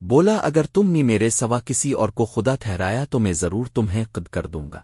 بولا، اگر تم نے میرے سوا کسی اور کو خدا ٹھہرایا تو میں ضرور تمہیں قد کر دوں گا۔